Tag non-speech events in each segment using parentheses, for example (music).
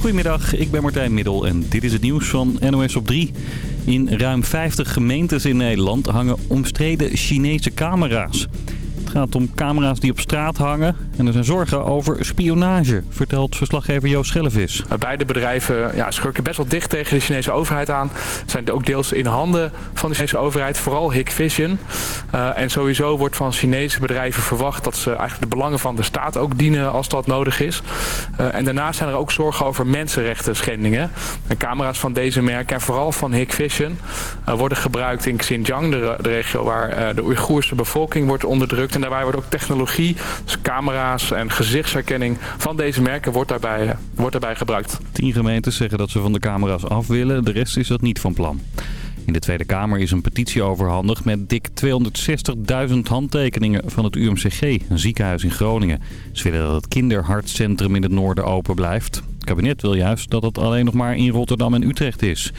Goedemiddag, ik ben Martijn Middel en dit is het nieuws van NOS op 3. In ruim 50 gemeentes in Nederland hangen omstreden Chinese camera's. Het gaat om camera's die op straat hangen en er zijn zorgen over spionage, vertelt verslaggever Joost Schellevis. Beide bedrijven ja, schurken best wel dicht tegen de Chinese overheid aan. Zijn ook deels in handen van de Chinese overheid, vooral Hikvision. Uh, en sowieso wordt van Chinese bedrijven verwacht dat ze eigenlijk de belangen van de staat ook dienen als dat nodig is. Uh, en daarnaast zijn er ook zorgen over mensenrechten schendingen. Camera's van deze merken en vooral van Hikvision uh, worden gebruikt in Xinjiang, de, de regio waar de Oeigoerse bevolking wordt onderdrukt. En daarbij wordt ook technologie, dus camera's en gezichtsherkenning van deze merken wordt daarbij, wordt daarbij gebruikt. Tien gemeentes zeggen dat ze van de camera's af willen, de rest is dat niet van plan. In de Tweede Kamer is een petitie overhandigd met dik 260.000 handtekeningen van het UMCG, een ziekenhuis in Groningen. Ze willen dat het kinderhartcentrum in het noorden open blijft. Het kabinet wil juist dat het alleen nog maar in Rotterdam en Utrecht is.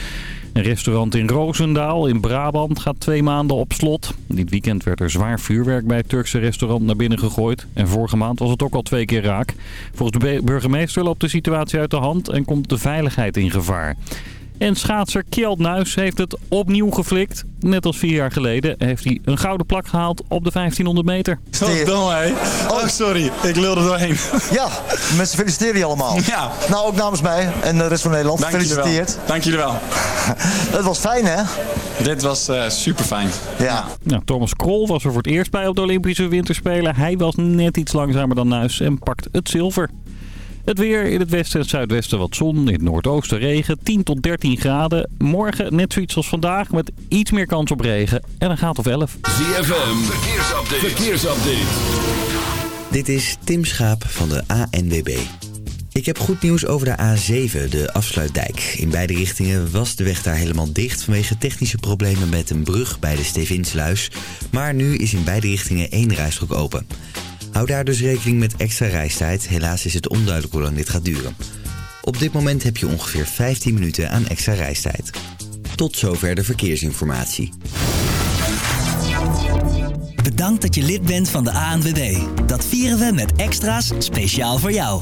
Een restaurant in Roosendaal in Brabant gaat twee maanden op slot. Dit weekend werd er zwaar vuurwerk bij het Turkse restaurant naar binnen gegooid. En vorige maand was het ook al twee keer raak. Volgens de burgemeester loopt de situatie uit de hand en komt de veiligheid in gevaar. En schaatser Kjeld Nuis heeft het opnieuw geflikt. Net als vier jaar geleden heeft hij een gouden plak gehaald op de 1500 meter. Oh, dom, hè? Oh, sorry. Ik lulde doorheen. Ja, mensen feliciteren je allemaal. (laughs) Ja. Nou, ook namens mij en de rest van Nederland. Dank Gefeliciteerd. Dank jullie wel. (laughs) Het was fijn, hè? Dit was uh, super fijn. Ja. Nou, Thomas Krol was er voor het eerst bij op de Olympische Winterspelen. Hij was net iets langzamer dan Nuis en pakt het zilver. Het weer in het westen en zuidwesten wat zon. In het noordoosten regen. 10 tot 13 graden. Morgen net zoiets als vandaag met iets meer kans op regen. En een graad of 11. ZFM. Verkeersupdate. Verkeersupdate. Dit is Tim Schaap van de ANWB. Ik heb goed nieuws over de A7, de afsluitdijk. In beide richtingen was de weg daar helemaal dicht vanwege technische problemen met een brug bij de Stevinsluis. Maar nu is in beide richtingen één rijstrook open. Hou daar dus rekening met extra reistijd. Helaas is het onduidelijk hoe lang dit gaat duren. Op dit moment heb je ongeveer 15 minuten aan extra reistijd. Tot zover de verkeersinformatie. Bedankt dat je lid bent van de ANWB. Dat vieren we met extra's speciaal voor jou.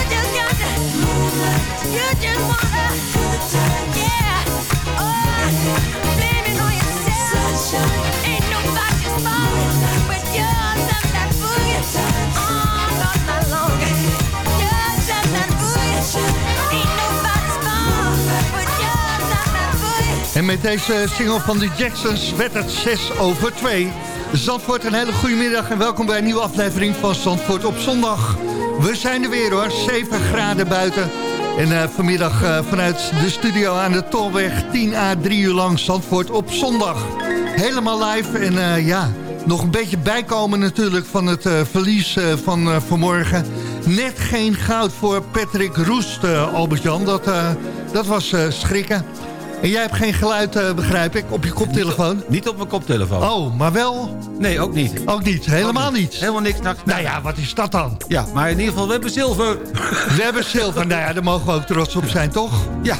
En met deze single van de Jacksons werd het 6 over 2. Zandvoort, een hele goede middag en welkom bij een nieuwe aflevering van Zandvoort op zondag. We zijn er weer hoor, 7 graden buiten. En eh, vanmiddag eh, vanuit de studio aan de Tolweg 10 à 3 uur lang Zandvoort op zondag. Helemaal live en eh, ja, nog een beetje bijkomen natuurlijk van het verlies van vanmorgen. Net geen goud voor Patrick Roest, Albert-Jan. Dat, dat was schrikken. En jij hebt geen geluid, eh, begrijp ik, op je koptelefoon? Niet op mijn koptelefoon. Oh, maar wel? Nee, ook niet. Ook niet, helemaal Ook niet. Helemaal niks. Nou, Nou ja, wat is dat dan? Ja, maar in ieder geval, we hebben zilver. We hebben zilver. Nou ja, daar mogen we ook trots op zijn, toch? Ja.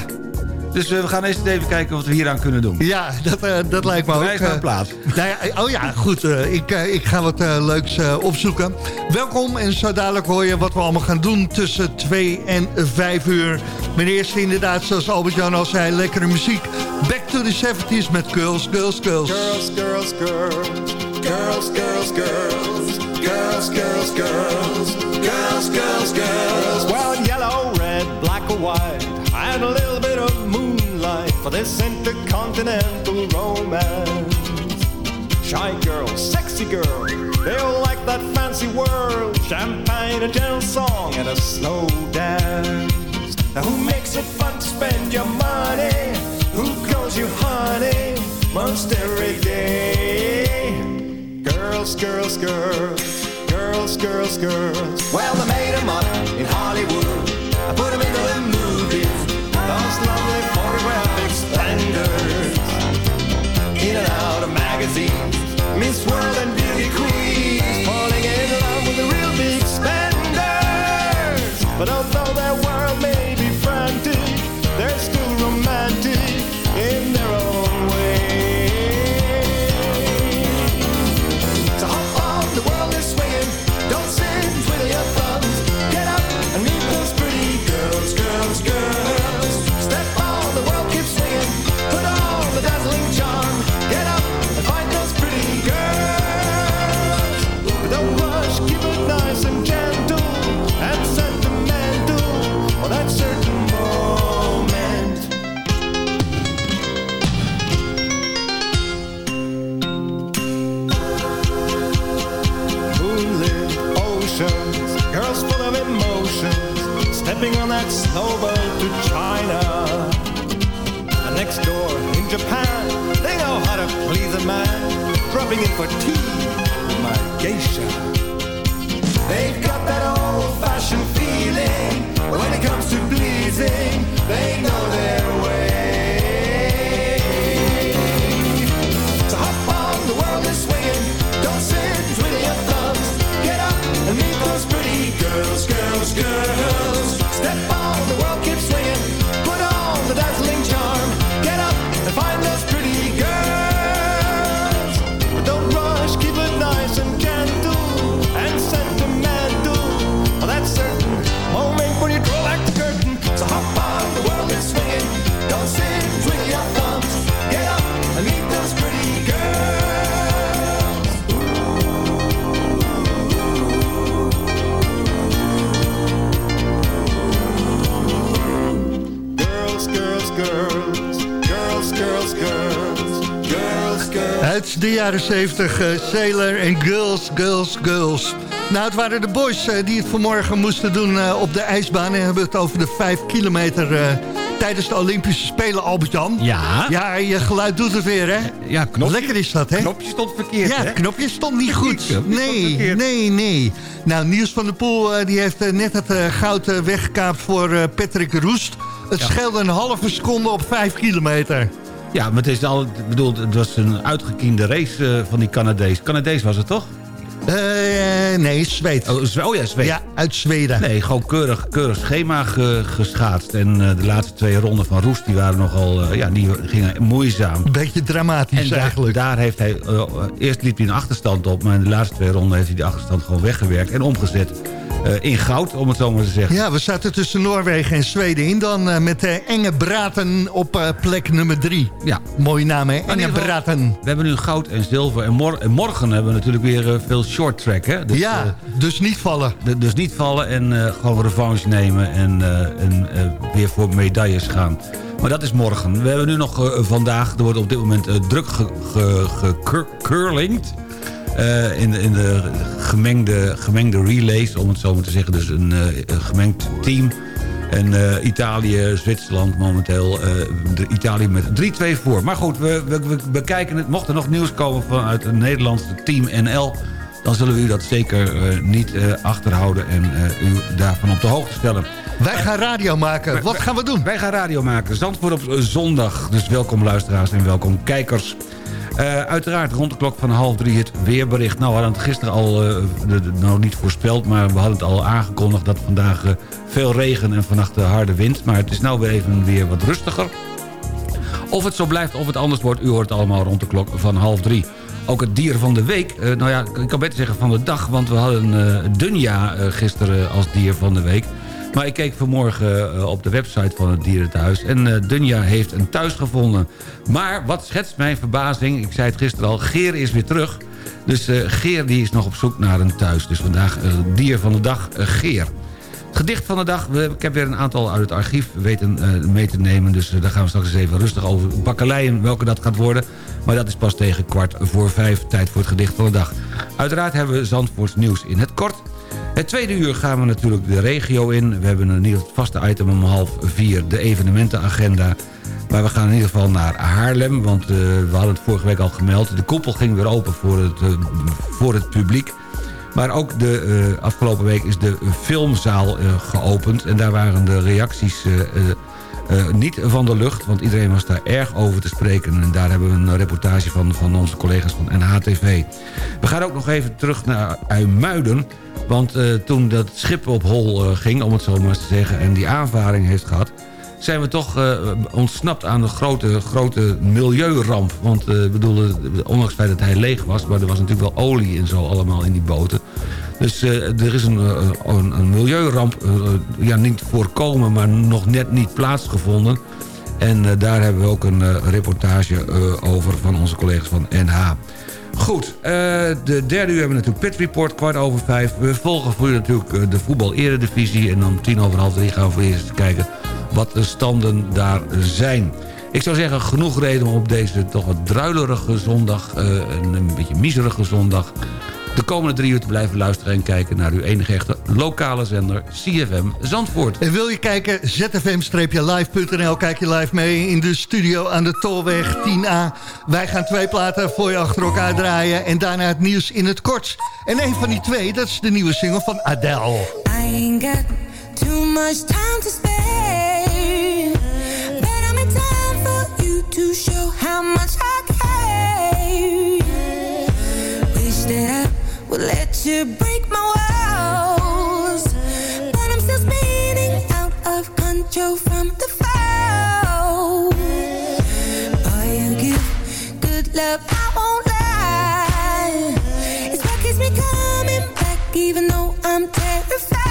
Dus eh, we gaan eerst even kijken wat we hieraan kunnen doen. Ja, dat, eh, dat lijkt me ook. Eh, plaats. Nou ja, oh ja, goed. ik, ik ga wat leuks opzoeken. Welkom en zo dadelijk hoor je wat we allemaal gaan doen tussen 2 en 5 uur. Maar eerst inderdaad, zoals Albert-Jan al zei, lekkere muziek. Back to the 70s met Girls, Girls, Girls. Girls, girls, girls. Girls, girls, girls. Girls, girls, girls. Girls, girls, girls. Well, yellow, red, black or white. And a little bit of moonlight for this intercontinental romance. Shy girl, sexy girl. They all like that fancy world. Champagne, a gentle song, and a slow dance. Who makes it fun to spend your money? Who calls you honey most every day? Girls, girls, girls, girls, girls, girls. Well, they made them up in Hollywood. I put them into the movies. Those lovely photographic splendors. In and out on to China. And next door in Japan, they know how to please a man, dropping in for tea, my geisha. Jaren 70, eh, Sailor en Girls, Girls, Girls. Nou, het waren de boys eh, die het vanmorgen moesten doen eh, op de ijsbaan. En we hebben het over de 5 kilometer tijdens de Olympische Spelen, Albert-Jan. Ja. Ja, je geluid doet het weer, hè? Ja, knopje, Lekker is dat, hè? knopje stond verkeerd, Ja, hè? knopje stond niet goed. Nee, nee, nee. Nou, Niels van der Poel die heeft net het goud weggekaapt voor Patrick Roest. Het scheelde een halve seconde op 5 kilometer. Ja, maar het is al, ik bedoel, het was een uitgekiende race eh, van die Canadees. Canadees was het toch? Eh, nee, Zweed. Oh, oh ja, Zweed. Ja, uit Zweden. Nee, gewoon keurig, keurig schema ge- geschaatst. En eh, de laatste twee ronden van Roest, die waren nogal, eh, ja, die gingen moeizaam. Een beetje dramatisch En daar, eigenlijk. daar heeft hij, eerst liep hij een achterstand op... maar in de laatste twee ronden heeft hij die achterstand gewoon weggewerkt... en omgezet in goud, om het zo maar te zeggen. Ja, we zaten tussen Noorwegen en Zweden in dan eh, met de Enge Braten op eh, plek nummer drie. Ja. Mooie naam hè, Enge Braten. We hebben nu goud en zilver. En, mor- en morgen hebben we natuurlijk weer eh, veel short track. Hè? Dus, ja, eh, dus niet vallen. dus niet vallen en eh, gewoon revanche nemen. En, eh, en eh, weer voor medailles gaan. Maar dat is morgen. We hebben nu nog eh, vandaag. Er wordt op dit moment eh, druk gecurlingd. Eh, in, de, in de gemengde, gemengde relays, om het zo maar te zeggen. Dus een, eh, een gemengd team. En eh, Italië, Zwitserland momenteel. de Italië met 3-2 voor. Maar goed, we, we, bekijken het. Mocht er nog nieuws komen vanuit het Nederlandse team NL... dan zullen we u dat zeker niet achterhouden... en u daarvan op de hoogte stellen. Wij gaan radio maken. Wat gaan we doen? Wij gaan radio maken. Zandvoort op zondag. Dus welkom luisteraars en welkom kijkers. Eh, uiteraard rond de klok van half drie het weerbericht. Nou, we hadden het gisteren al, eh, nou niet voorspeld... maar we hadden het al aangekondigd dat vandaag eh, veel regen en vannacht harde wind. Maar het is nou weer even weer wat rustiger. Of het zo blijft of het anders wordt, u hoort het allemaal rond de klok van half drie. Ook het dier van de week, nou ja, ik kan beter zeggen van de dag... want we hadden Dunja gisteren als dier van de week. Maar ik keek vanmorgen eh, op de website van het dierenthuis... en eh, Dunja heeft een thuis gevonden. Maar wat schetst mijn verbazing, ik zei het gisteren al... Geer is weer terug. Dus eh, Geer die is nog op zoek naar een thuis. Dus vandaag dier van de dag, Geer. Het gedicht van de dag, ik heb weer een aantal uit het archief weten mee te nemen. Dus daar gaan we straks eens even rustig over bakkeleien welke dat gaat worden. Maar dat is pas tegen kwart voor vijf, tijd voor het gedicht van de dag. Uiteraard hebben we Zandvoorts nieuws in het kort. Het tweede uur gaan we natuurlijk de regio in. We hebben een nieuw vaste item om half vier, de evenementenagenda. Maar we gaan in ieder geval naar Haarlem, want eh, we hadden het vorige week al gemeld. De koepel ging weer open voor het, eh, voor het publiek. Maar ook de eh, afgelopen week is de filmzaal geopend. En daar waren de reacties niet van de lucht. Want iedereen was daar erg over te spreken. En daar hebben we een reportage van, van onze collega's van NHTV. We gaan ook nog even terug naar Uimuiden. Want eh, toen dat schip op hol eh, ging, om het zo maar eens te zeggen... en die aanvaring heeft gehad zijn we toch eh, ontsnapt aan een grote, grote milieuramp. Want eh, bedoel, eh, ondanks het feit dat hij leeg was... maar er was natuurlijk wel olie en zo allemaal in die boten. Dus eh, er is een, eh, een, een milieuramp, eh, ja, niet voorkomen... maar nog net niet plaatsgevonden. En daar hebben we ook een reportage over van onze collega's van NH. Goed, de derde uur hebben we natuurlijk Pit Report, kwart over vijf. We volgen voor u natuurlijk de voetbal eredivisie. En dan tien over half drie gaan we voor eerst kijken wat de standen daar zijn. Ik zou zeggen, genoeg reden om op deze toch wat druilerige zondag... een, een beetje miserige zondag... de komende drie uur te blijven luisteren en kijken... naar uw enige echte lokale zender CFM Zandvoort. En wil je kijken, zfm-live.nl. Kijk je live mee in de studio aan de Tolweg 10A. Wij gaan twee platen voor je achter elkaar draaien. En daarna het nieuws in het kort. En een van die twee, dat is de nieuwe single van Adele. I ain't got too much time to spare. But I'm in time for you to show how much I care. Would let you break my walls. But I'm still spinning out of control from the fall. Boy, you give good love, I won't lie. It's what keeps me coming back, even though I'm terrified.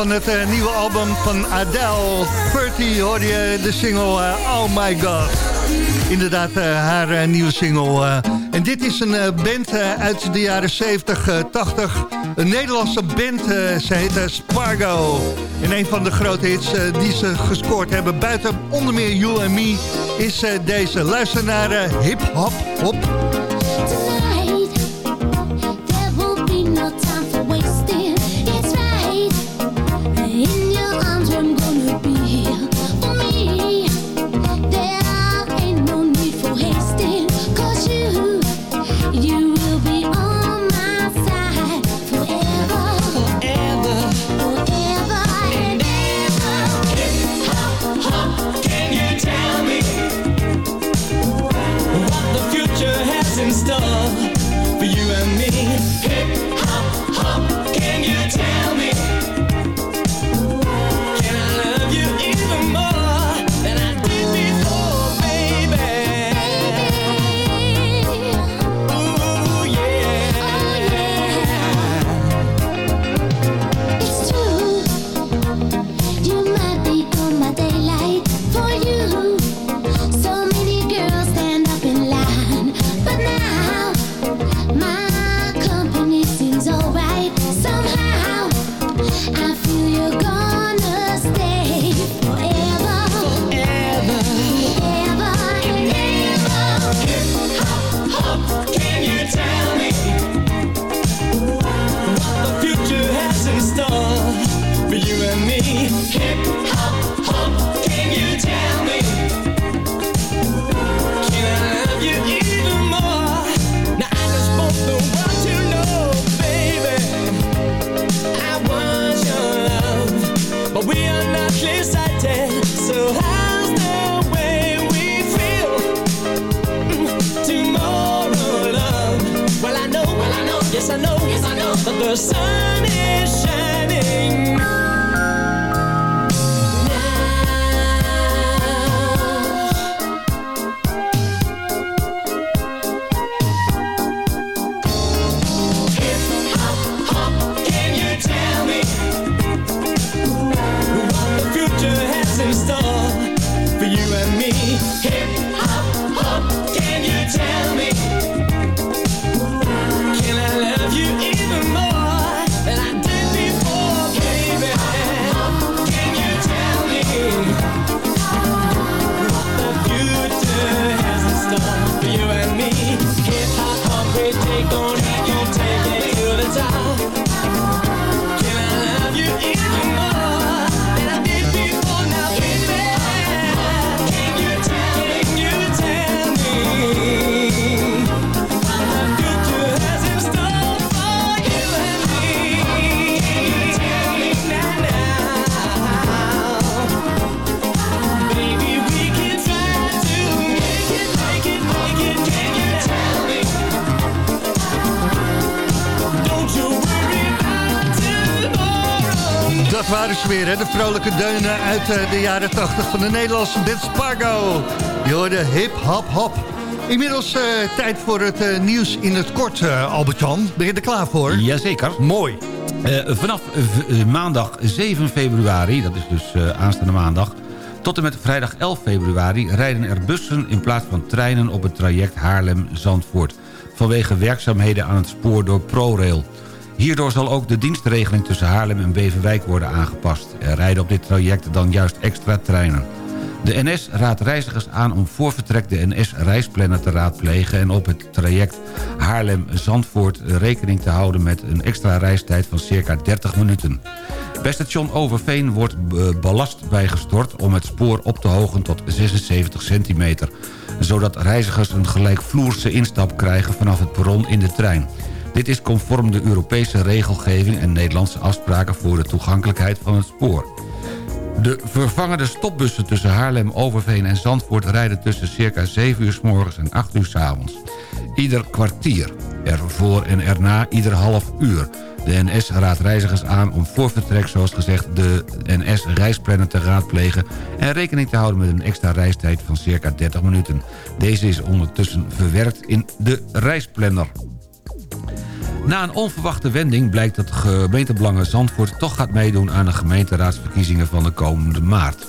van het eh, nieuwe album van Adele. 30 hoor je de single eh, Oh My God. Inderdaad, eh, haar nieuwe single. en dit is een band uit de jaren 70, 80. Een Nederlandse band, ze heet Spargo. En een van de grote hits die ze gescoord hebben... buiten onder meer You and Me is deze. Luister naar Hip Hop Hop. Vrolijke deunen uit eh, de jaren 80 van de Nederlandse band Spargo. Je hoorde hip, hop, hop. Inmiddels eh, tijd voor het eh, nieuws in het kort, eh, Albert-Jan. Ben je er klaar voor? Jazeker. Mooi. Vanaf maandag 7 februari, dat is dus aanstaande maandag... tot en met vrijdag 11 februari rijden er bussen in plaats van treinen... op het traject Haarlem-Zandvoort... vanwege werkzaamheden aan het spoor door ProRail. Hierdoor zal ook de dienstregeling tussen Haarlem en Beverwijk worden aangepast. Er rijden op dit traject dan juist extra treinen. De NS raadt reizigers aan om voor vertrek de NS-reisplanner te raadplegen... en op het traject Haarlem-Zandvoort rekening te houden... met een extra reistijd van circa 30 minuten. Bij station Overveen wordt eh, ballast bijgestort... om het spoor op te hogen tot 76 centimeter... zodat reizigers een gelijkvloerse instap krijgen vanaf het perron in de trein. Dit is conform de Europese regelgeving en Nederlandse afspraken... voor de toegankelijkheid van het spoor. De vervangende stopbussen tussen Haarlem, Overveen en Zandvoort... rijden tussen circa 7 uur s morgens en 8 uur s avonds. Ieder kwartier. Ervoor en erna ieder half uur. De NS raadt reizigers aan om voor vertrek, zoals gezegd... de NS-reisplanner te raadplegen... en rekening te houden met een extra reistijd van circa 30 minuten. Deze is ondertussen verwerkt in de reisplanner. Na een onverwachte wending blijkt dat gemeentebelangen Zandvoort... toch gaat meedoen aan de gemeenteraadsverkiezingen van de komende maart.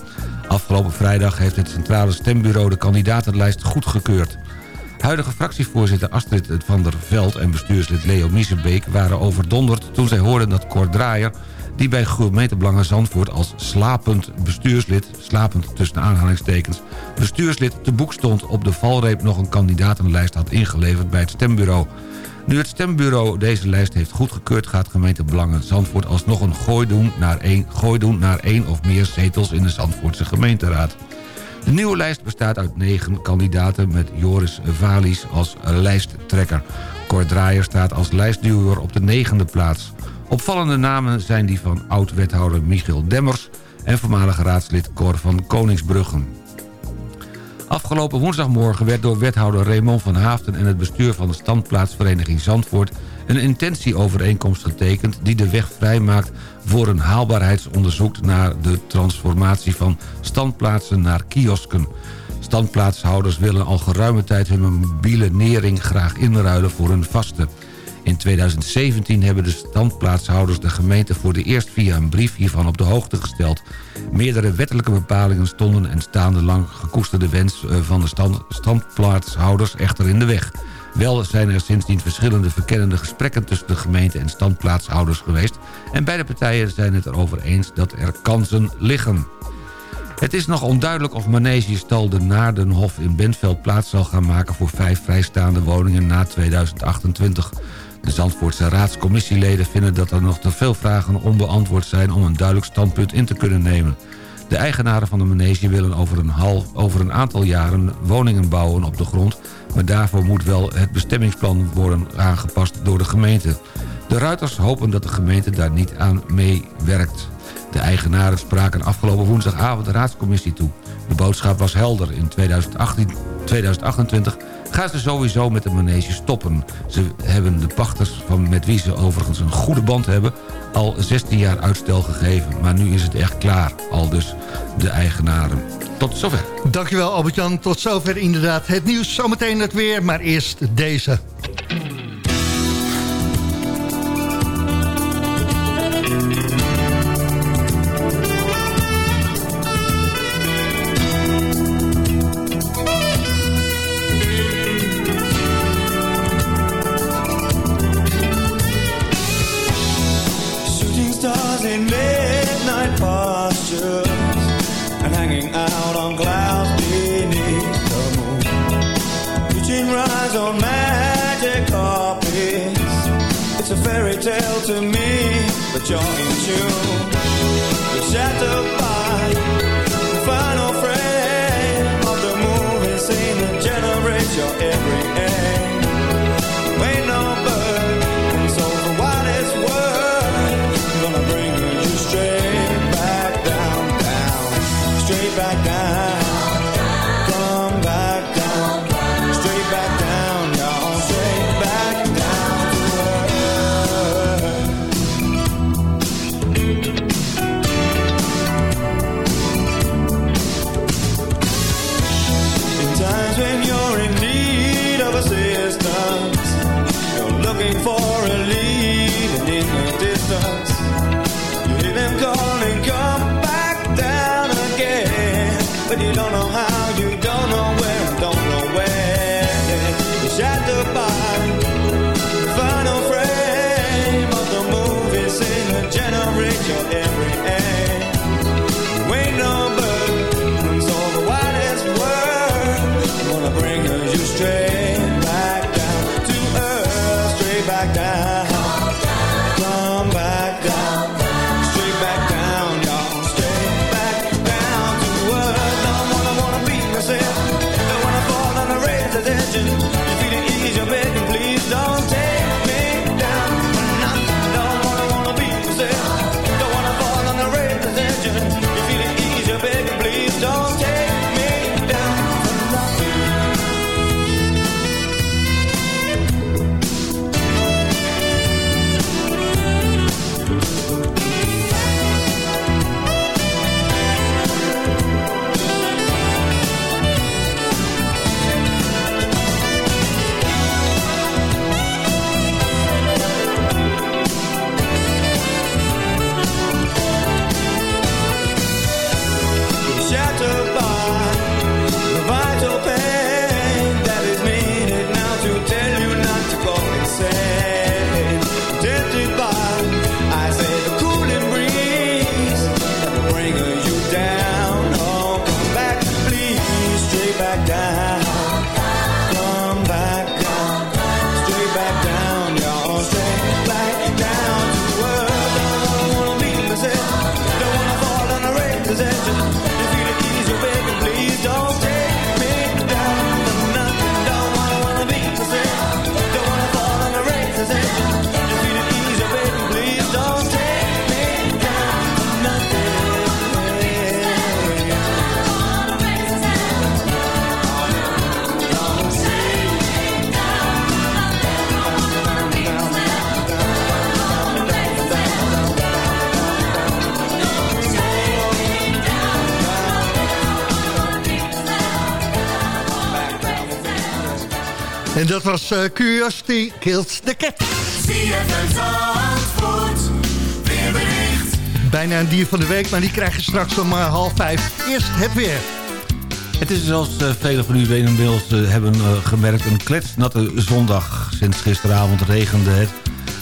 Afgelopen vrijdag heeft het Centrale Stembureau de kandidatenlijst goedgekeurd. Huidige fractievoorzitter Astrid van der Veld en bestuurslid Leo Miesenbeek... waren overdonderd toen zij hoorden dat Cor Draaier... die bij gemeentebelangen Zandvoort als slapend bestuurslid... slapend tussen aanhalingstekens... bestuurslid te boek stond op de valreep nog een kandidatenlijst had ingeleverd bij het stembureau... Nu het stembureau deze lijst heeft goedgekeurd... gaat gemeente Belangen Zandvoort alsnog een gooi doen, naar één, gooi doen naar één of meer zetels in de Zandvoortse gemeenteraad. De nieuwe lijst bestaat uit negen kandidaten met Joris Valies als lijsttrekker. Cor Draaier staat als lijstduwer op de negende plaats. Opvallende namen zijn die van oud-wethouder Michiel Demmers... en voormalig raadslid Cor van Koningsbruggen. Afgelopen woensdagmorgen werd door wethouder Raymond van Haafden... en het bestuur van de standplaatsvereniging Zandvoort... een intentieovereenkomst getekend die de weg vrijmaakt... voor een haalbaarheidsonderzoek naar de transformatie van standplaatsen naar kiosken. Standplaatshouders willen al geruime tijd hun mobiele nering graag inruilen voor een vaste. In 2017 hebben de standplaatshouders de gemeente voor de eerst via een brief hiervan op de hoogte gesteld. Meerdere wettelijke bepalingen stonden en staan de lang gekoesterde wens eh, van de stand, standplaatshouders echter in de weg. Wel zijn er sindsdien verschillende verkennende gesprekken tussen de gemeente en standplaatshouders geweest... en beide partijen zijn het erover eens dat er kansen liggen. Het is nog onduidelijk of Manegestal de Naardenhof in Bentveld plaats zal gaan maken... voor vijf vrijstaande woningen na 2028. De Zandvoortse raadscommissieleden vinden dat er nog te veel vragen onbeantwoord zijn... om een duidelijk standpunt in te kunnen nemen. De eigenaren van de manege willen over een, half, over een aantal jaren woningen bouwen op de grond... maar daarvoor moet wel het bestemmingsplan worden aangepast door de gemeente. De ruiters hopen dat de gemeente daar niet aan meewerkt. De eigenaren spraken afgelopen woensdagavond de raadscommissie toe. De boodschap was helder. In 2018, 2028 gaan ze sowieso met de manege stoppen. Ze hebben de pachters, van met wie ze overigens een goede band hebben... al 16 jaar uitstel gegeven. Maar nu is het echt klaar. Al dus de eigenaren. Tot zover. Dankjewel Albert-Jan. Tot zover inderdaad het nieuws. Zometeen het weer, maar eerst deze. To me, but you're in tune. looking for a lead in the distance. Dat was eh, Curiosity Kills the Cat. Bijna een dier van de week, maar die krijg je straks om eh, half vijf. Eerst het weer. Het is zoals uh, velen van u inmiddels uh, hebben uh, gemerkt... een kletsnatte zondag. Sinds gisteravond regende het.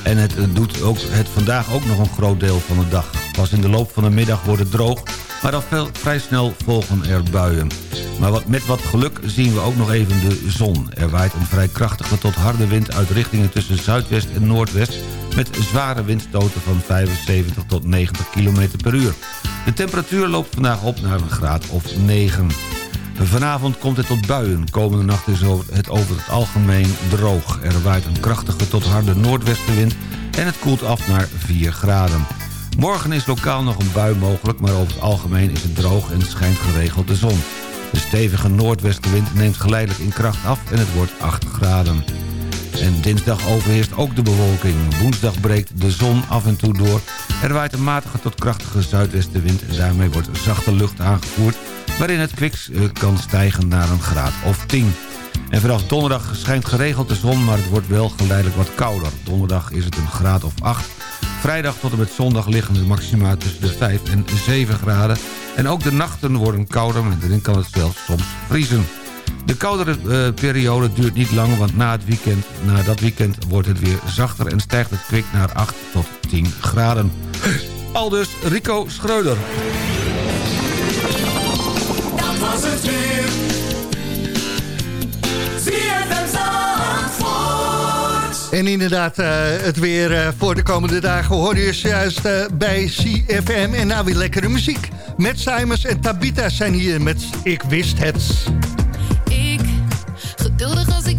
En het doet ook, het vandaag ook nog een groot deel van de dag. Pas in de loop van de middag wordt het droog... maar dan vrij snel volgen er buien. Maar met wat geluk zien we ook nog even de zon. Er waait een vrij krachtige tot harde wind uit richtingen tussen zuidwest en noordwest... met zware windstoten van 75 tot 90 km per uur. De temperatuur loopt vandaag op naar een graad of 9. Vanavond komt het tot buien. Komende nacht is het over het algemeen droog. Er waait een krachtige tot harde noordwestenwind en het koelt af naar 4 graden. Morgen is lokaal nog een bui mogelijk, maar over het algemeen is het droog en schijnt geregeld de zon. De stevige noordwestenwind neemt geleidelijk in kracht af en het wordt 8 graden. En dinsdag overheerst ook de bewolking. Woensdag breekt de zon af en toe door. Er waait een matige tot krachtige zuidwestenwind... en daarmee wordt zachte lucht aangevoerd... waarin het kwiks eh, kan stijgen naar een graad of 10. En vanaf donderdag schijnt geregeld de zon... maar het wordt wel geleidelijk wat kouder. Donderdag is het een graad of 8. Vrijdag tot en met zondag liggen de maxima tussen de 5 en 7 graden. En ook de nachten worden kouder, en erin kan het zelfs soms vriezen. De koudere uh, periode duurt niet lang, want na, het weekend, na dat weekend wordt het weer zachter... en stijgt het kwik naar 8 tot 10 graden. Aldus Rico Schreuder. Dat was het weer. En inderdaad, uh, het weer uh, voor de komende dagen hoorde je juist uh, bij CFM. En nou weer lekkere muziek. Met Simons en Tabita zijn hier met Ik Wist Het. Ik, geduldig als ik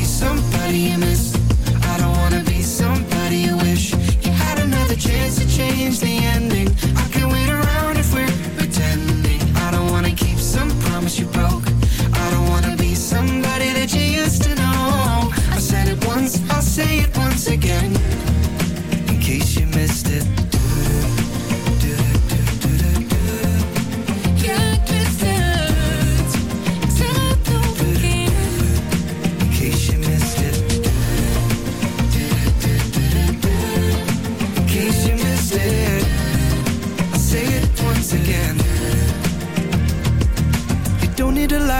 somebody you miss. I don't wanna be somebody you wish you had another chance to change the end.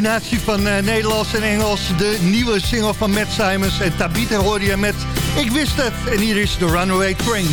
combinatie van eh, Nederlands en Engels. De nieuwe single van Matt Simons en Tabitha hoorde je met Ik Wist Het. En hier is The Runaway Train.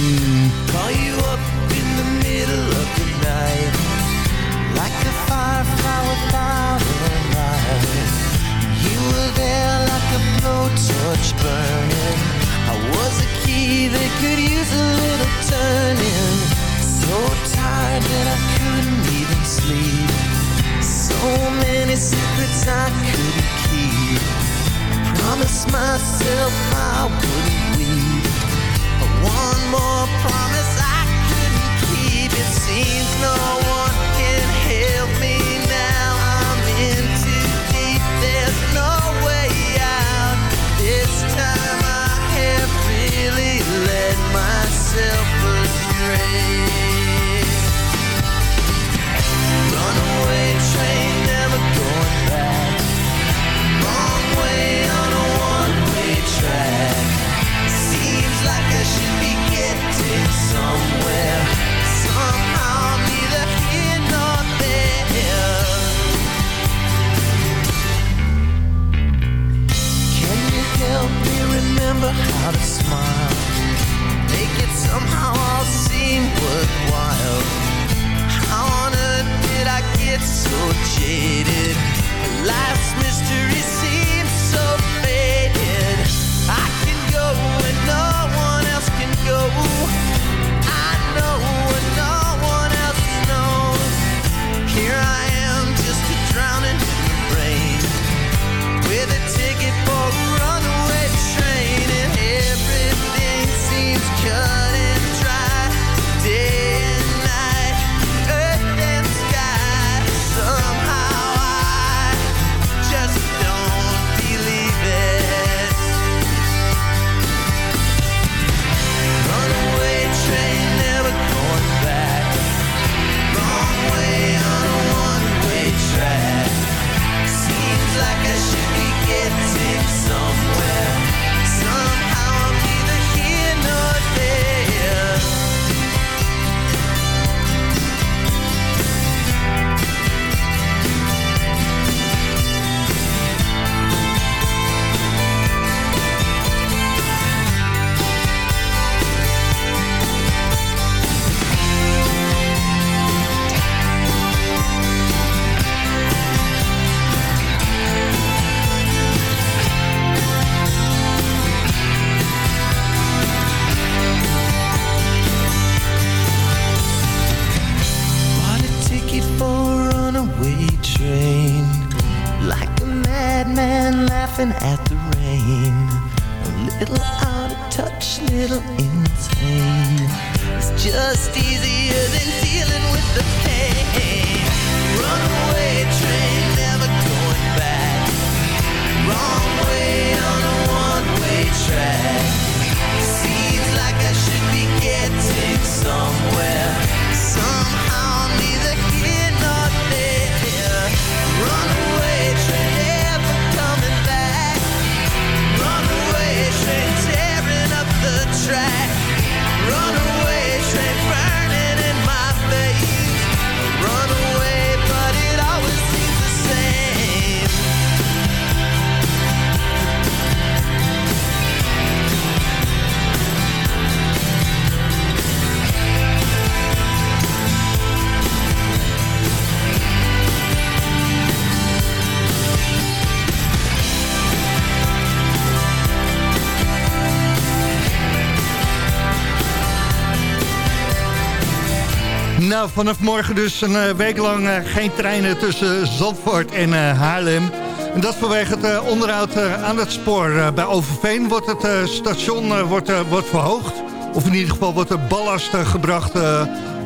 Vanaf morgen dus een eh, week lang eh, geen treinen tussen Zandvoort en eh, Haarlem. En dat vanwege het onderhoud aan het spoor. Bij Overveen wordt het station wordt, wordt verhoogd. Of in ieder geval wordt er ballast gebracht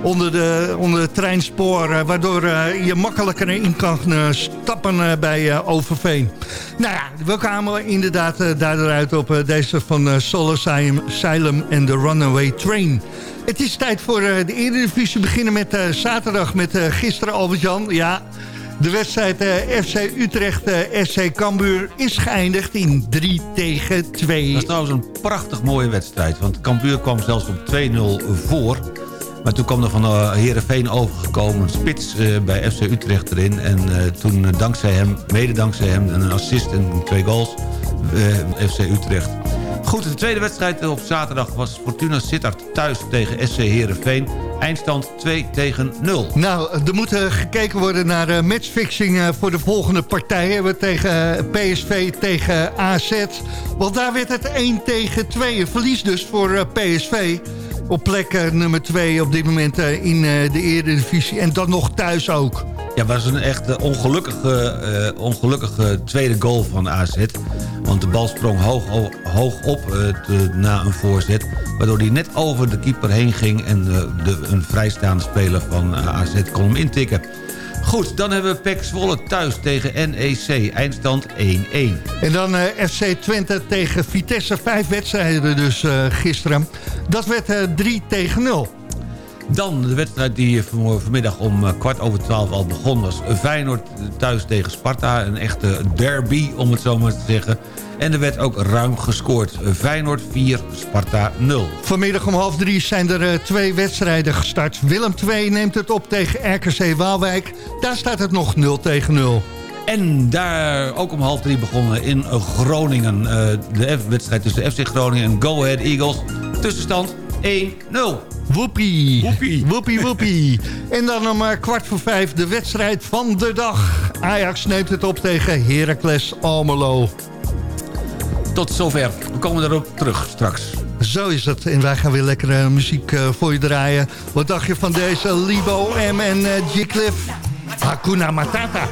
onder, de, onder het treinspoor... eh, waardoor eh, je makkelijker in kan eh, stappen bij Overveen. Nou ja, we kwamen inderdaad eh, daardoor uit op deze van Solar Asylum- en de Runaway Train... Het is tijd voor de Eredivisie. We beginnen met eh, zaterdag met gisteren Albert-Jan. Ja, de wedstrijd FC Utrecht SC Cambuur is geëindigd in 3 tegen 2. Dat is trouwens een prachtig mooie wedstrijd. Want Cambuur kwam zelfs op 2-0 voor. Maar toen kwam er van uh, Heerenveen overgekomen een spits eh, bij FC Utrecht erin. En eh, toen eh, dankzij hem, mede dankzij hem, een assist en twee goals eh, FC Utrecht. Goed, de tweede wedstrijd op zaterdag was Fortuna Sittard thuis tegen SC Heerenveen. Eindstand 2 tegen 0. Nou, er moet eh, gekeken worden naar eh, matchfixing eh, voor de volgende partijen. We tegen eh, PSV tegen AZ. Want daar werd het 1 tegen 2. Een verlies dus voor eh, PSV. Op plek eh, nummer 2 op dit moment eh, in eh, de Eredivisie. En dan nog thuis ook. Ja, is een echt ongelukkige, ongelukkige tweede goal van AZ. Want de bal sprong hoog, ho- hoog op na een voorzet. Waardoor hij net over de keeper heen ging... en de, een vrijstaande speler van AZ kon hem intikken. Goed, dan hebben we PEC Zwolle thuis tegen NEC. Eindstand 1-1. En dan eh, FC Twente tegen Vitesse. Vijf wedstrijden dus eh, gisteren. Dat werd eh 3 tegen 0. Dan de wedstrijd die van- vanmiddag om eh, kwart over twaalf al begon... was Feyenoord thuis tegen Sparta. Een echte derby, om het zo maar te zeggen. En er werd ook ruim gescoord. Feyenoord 4, Sparta 0. Vanmiddag om half drie zijn er eh, twee wedstrijden gestart. Willem 2 neemt het op tegen RKC Waalwijk. Daar staat het nog 0 tegen 0. En daar ook om half drie begonnen in Groningen. eh, de wedstrijd tussen FC Groningen en Go Ahead Eagles. Tussenstand 1-0. Woepie. Woepie. Woepie, woepie. (laughs) En dan om eh, kwart voor vijf de wedstrijd van de dag. Ajax neemt het op tegen Heracles Almelo. Tot zover. We komen erop terug straks. Zo is het. En wij gaan weer lekkere muziek eh, voor je draaien. Wat dacht je van deze Libo M en eh, G-Cliff? Hakuna Matata.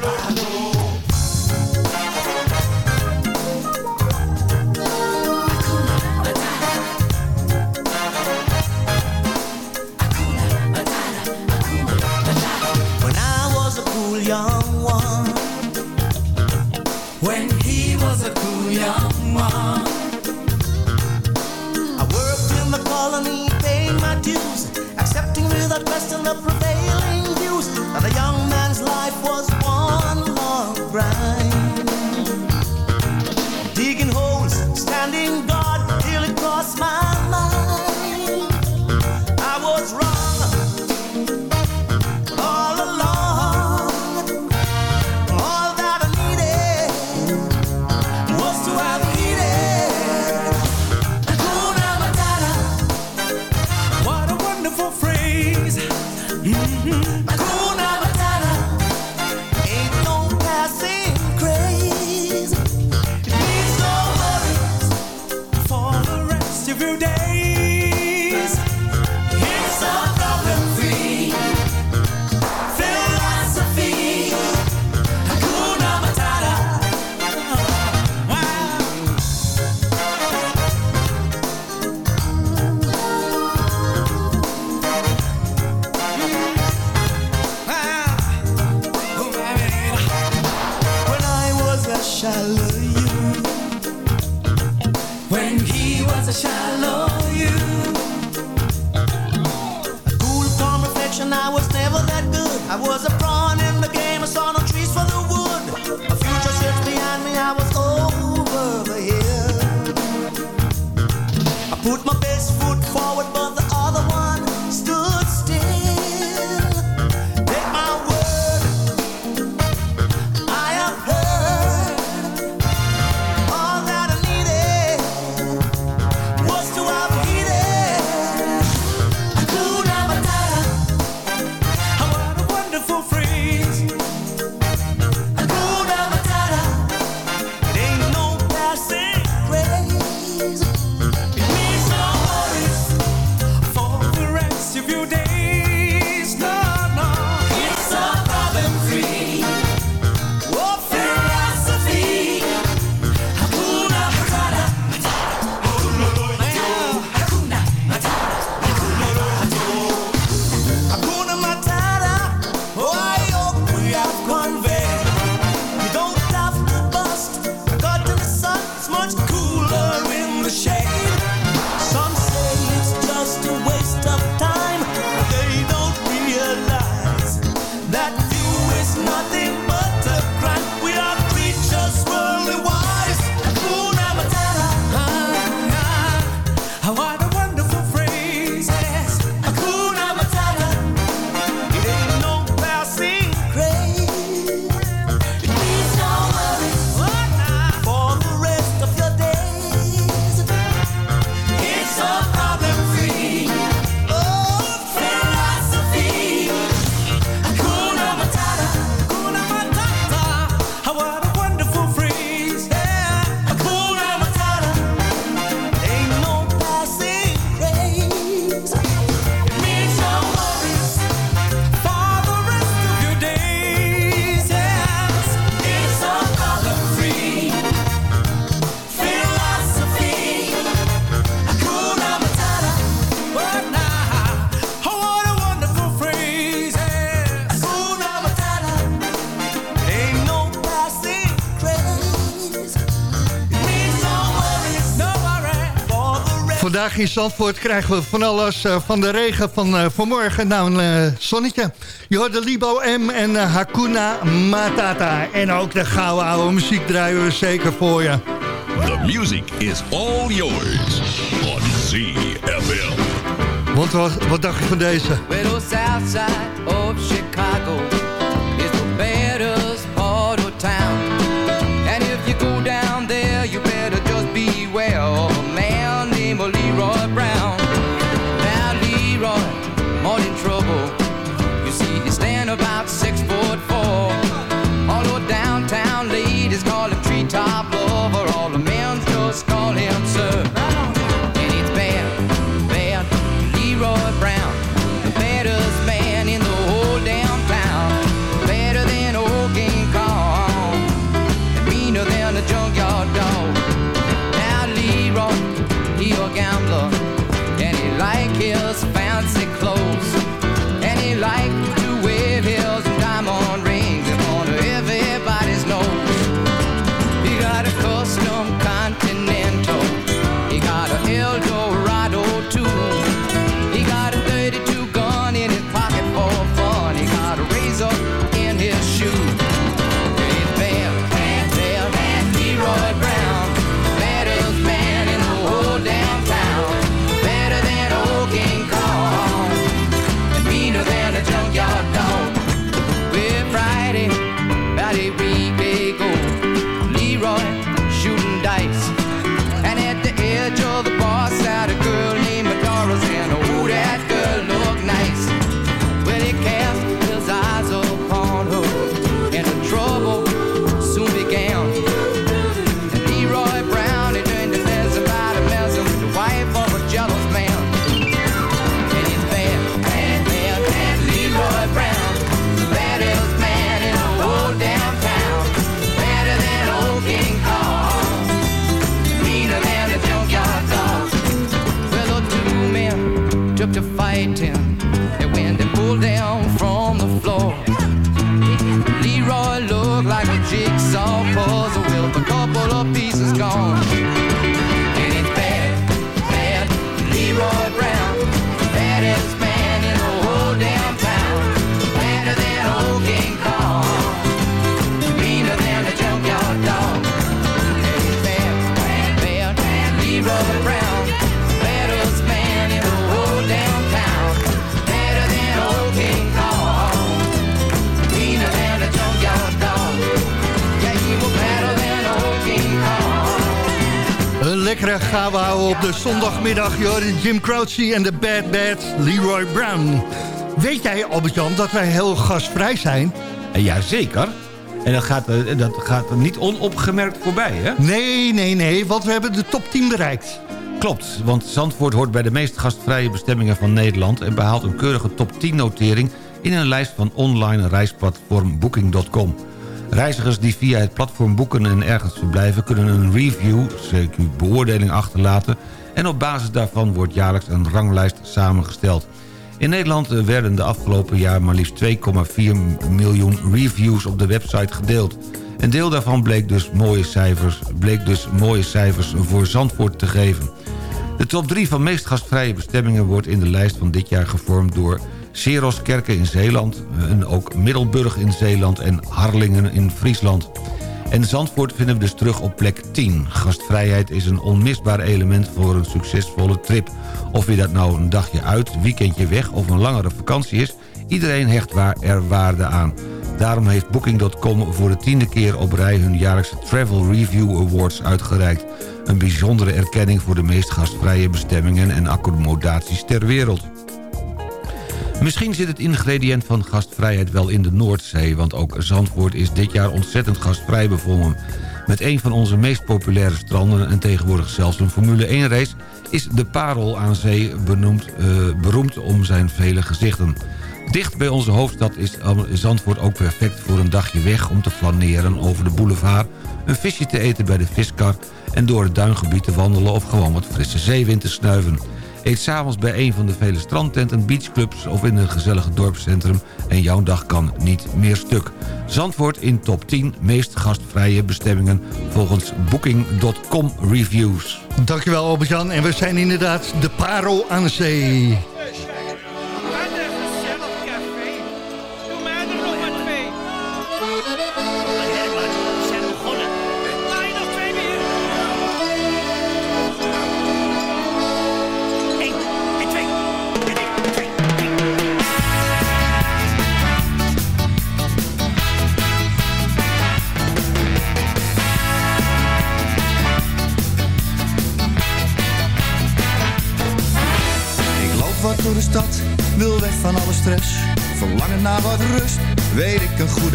In Zandvoort krijgen we van alles eh, van de regen van eh, vanmorgen. Nou, een eh, zonnetje. Je hoort de Libo M en Hakuna Matata. En ook de gouden oude muziek draaien we zeker voor je. The music is all yours on ZFM. Want wat, wat dacht je van deze? We houden op de zondagmiddag. Je Jim Croce en de Bad Bad Leroy Brown. Weet jij, Albert-Jan, dat wij heel gastvrij zijn? Jazeker. En dat gaat, eh, dat gaat niet onopgemerkt voorbij, hè? Nee, nee, nee, want we hebben de top 10 bereikt. Klopt, want Zandvoort hoort bij de meest gastvrije bestemmingen van Nederland... en behaalt een keurige top 10-notering in een lijst van online reisplatform Booking.com. Reizigers die via het platform boeken en ergens verblijven... kunnen een review, CQ beoordeling achterlaten... en op basis daarvan wordt jaarlijks een ranglijst samengesteld. In Nederland eh, werden de afgelopen jaar maar liefst 2,4 miljoen reviews op de website gedeeld. Een deel daarvan bleek dus mooie cijfers, bleek dus mooie cijfers voor Zandvoort te geven. De top 3 van meest gastvrije bestemmingen wordt in de lijst van dit jaar gevormd door Seroskerken in Zeeland, en ook Middelburg in Zeeland en Harlingen in Friesland. En Zandvoort vinden we dus terug op plek 10. Gastvrijheid is een onmisbaar element voor een succesvolle trip. Of je dat nou een dagje uit, weekendje weg of een langere vakantie is... iedereen hecht er waarde aan. Daarom heeft Booking.com voor de tiende keer op rij hun jaarlijkse Travel Review Awards uitgereikt. Een bijzondere erkenning voor de meest gastvrije bestemmingen en accommodaties ter wereld. Misschien zit het ingrediënt van gastvrijheid wel in de Noordzee... want ook Zandvoort is dit jaar ontzettend gastvrij bevonden. Met een van onze meest populaire stranden... en tegenwoordig zelfs een Formule 1-race... is de Parel aan Zee benoemd, eh, beroemd om zijn vele gezichten. Dicht bij onze hoofdstad is Zandvoort ook perfect voor een dagje weg... om te flaneren over de boulevard, een visje te eten bij de viskar... en door het duingebied te wandelen of gewoon wat frisse zeewind te snuiven. Eet s'avonds bij een van de vele strandtenten, beachclubs of in een gezellige dorpscentrum en jouw dag kan niet meer stuk. Zandvoort in top 10 meest gastvrije bestemmingen volgens Booking.com reviews. Dankjewel Albert-Jan. En we zijn inderdaad de parel aan de zee.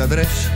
Adres.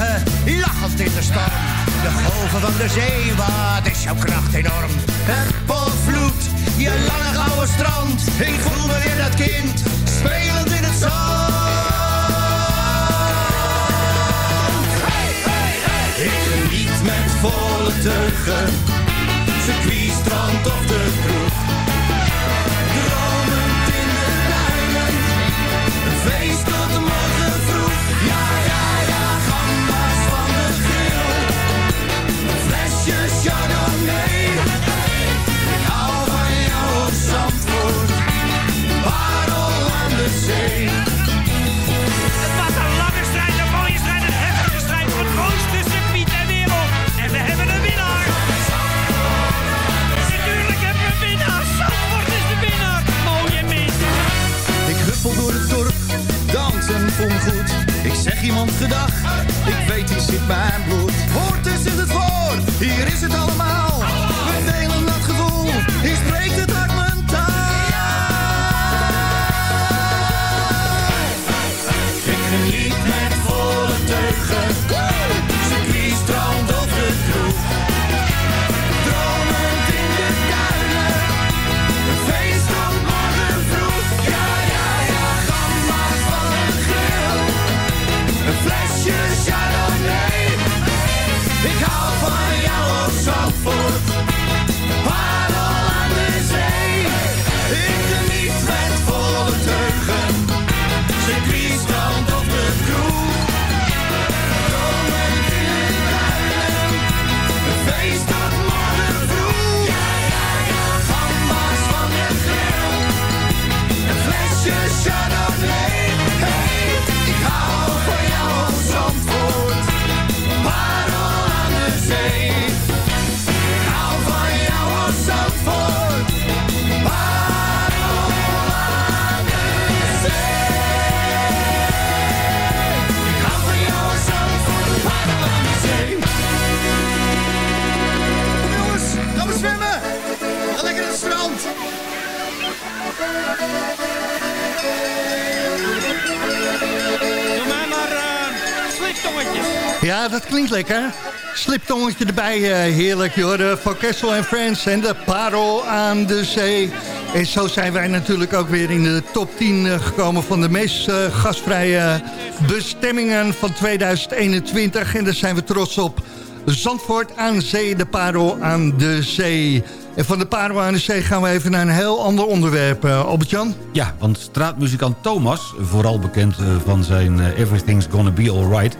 Zorgen, lachend in de storm. De golven van de zee, wat is jouw kracht enorm. Het potvloed, je lange gouden strand. Ik voel me weer dat kind, spelend in het zand. Geniet met volle teugen, circuit, strand of de kroeg. Dromend in de duinen, een feest tot morgen iemand gedag, ik weet hier zit mijn bloed. Hoort is in het voor, hier is het klinkt lekker. Sliptongetje erbij, eh, heerlijk. Je hoorde van Kessel en Friends en de parel aan de zee. En zo zijn wij natuurlijk ook weer in de top 10 eh, gekomen... van de meest eh, gasvrije bestemmingen van 2021. En daar zijn we trots op. Zandvoort aan zee, de parel aan de zee. En van de parel aan de zee gaan we even naar een heel ander onderwerp, Albert-Jan. Ja, want straatmuzikant Thomas, vooral bekend van zijn Everything's Gonna Be Alright...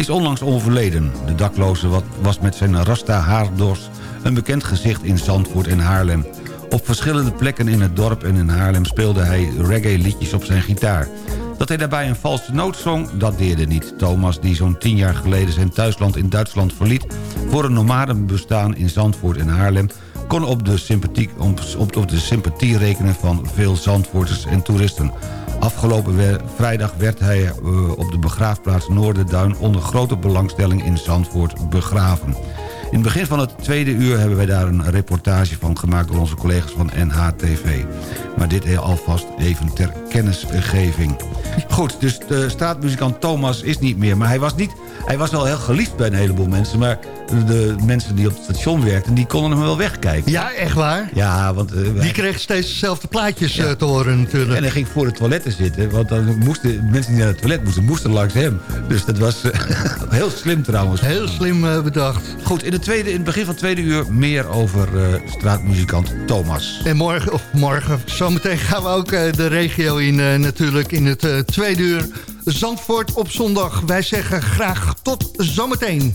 is onlangs overleden. De dakloze was met zijn rasta haardors een bekend gezicht in Zandvoort en Haarlem. Op verschillende plekken in het dorp en in Haarlem speelde hij reggae-liedjes op zijn gitaar. Dat hij daarbij een valse noot zong, dat deerde niet. Thomas, die zo'n tien jaar geleden zijn thuisland in Duitsland verliet... voor een nomadenbestaan in Zandvoort en Haarlem... kon op de, sympathie, op, op de sympathie rekenen van veel Zandvoorters en toeristen. Afgelopen vrijdag werd hij eh, op de begraafplaats Noorderduin... onder grote belangstelling in Zandvoort begraven. In het begin van het tweede uur hebben wij daar een reportage van gemaakt... door onze collega's van NHTV. Maar dit alvast even ter kennisgeving. Goed, dus de straatmuzikant Thomas is niet meer. Maar hij was, niet, hij was wel heel geliefd bij een heleboel mensen. Maar de mensen die op het station werkten... die konden hem wel wegkijken. Ja, echt waar? Ja, want... eh, Die kreeg steeds dezelfde plaatjes eh, te horen natuurlijk. en hij ging voor de toiletten zitten. Want dan moesten mensen die naar het toilet moesten, moesten langs hem. Dus dat was eh, (laughs) heel slim trouwens. Heel slim bedacht. Goed, in, de tweede, in het begin van het tweede uur meer over straatmuzikant Thomas. En morgen, of morgen, zometeen gaan we ook de regio in natuurlijk in het tweede uur. Zandvoort op zondag. Wij zeggen graag tot zometeen.